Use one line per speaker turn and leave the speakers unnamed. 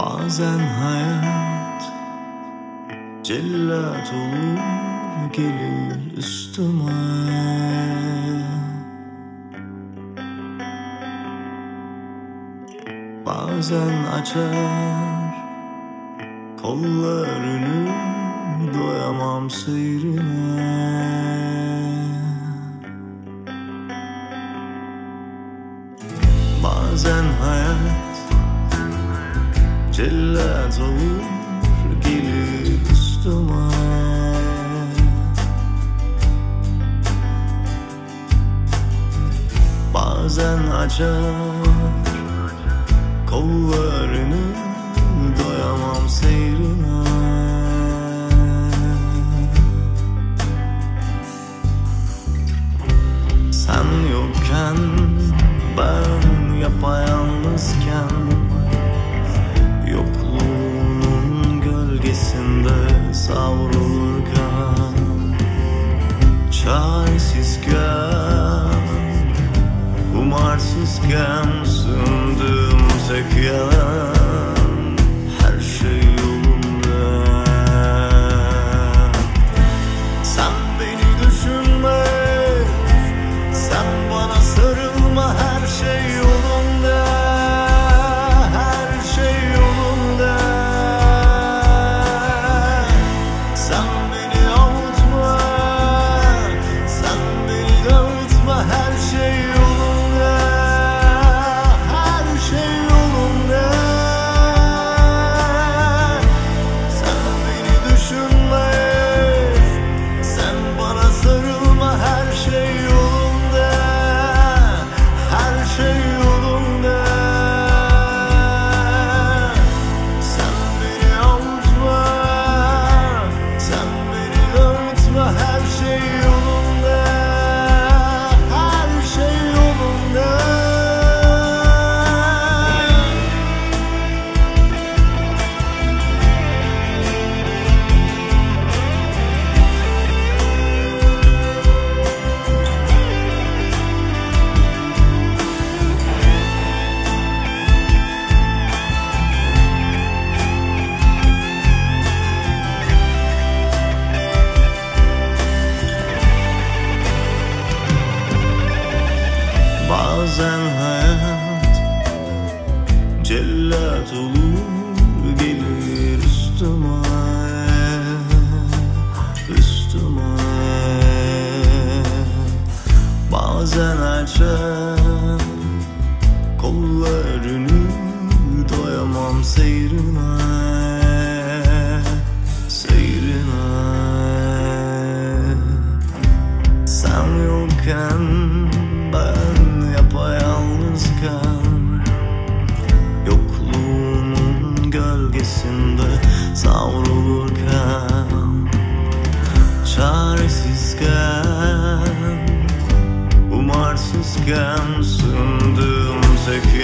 Bazen hayat cellat olur gelir üstüme. Bazen açar kollarını doyamam seyrine cellat olur gelir üstüme. Bazen açar kollarını doyamam seyrine. Sen yokken ben yapayalnızken America say Bazen hayat cellat olur gelir üstüme üstüme. Bazen açar kollarını doyamam seyrine seyrine. Sen yokken umarsızken Sındığım tek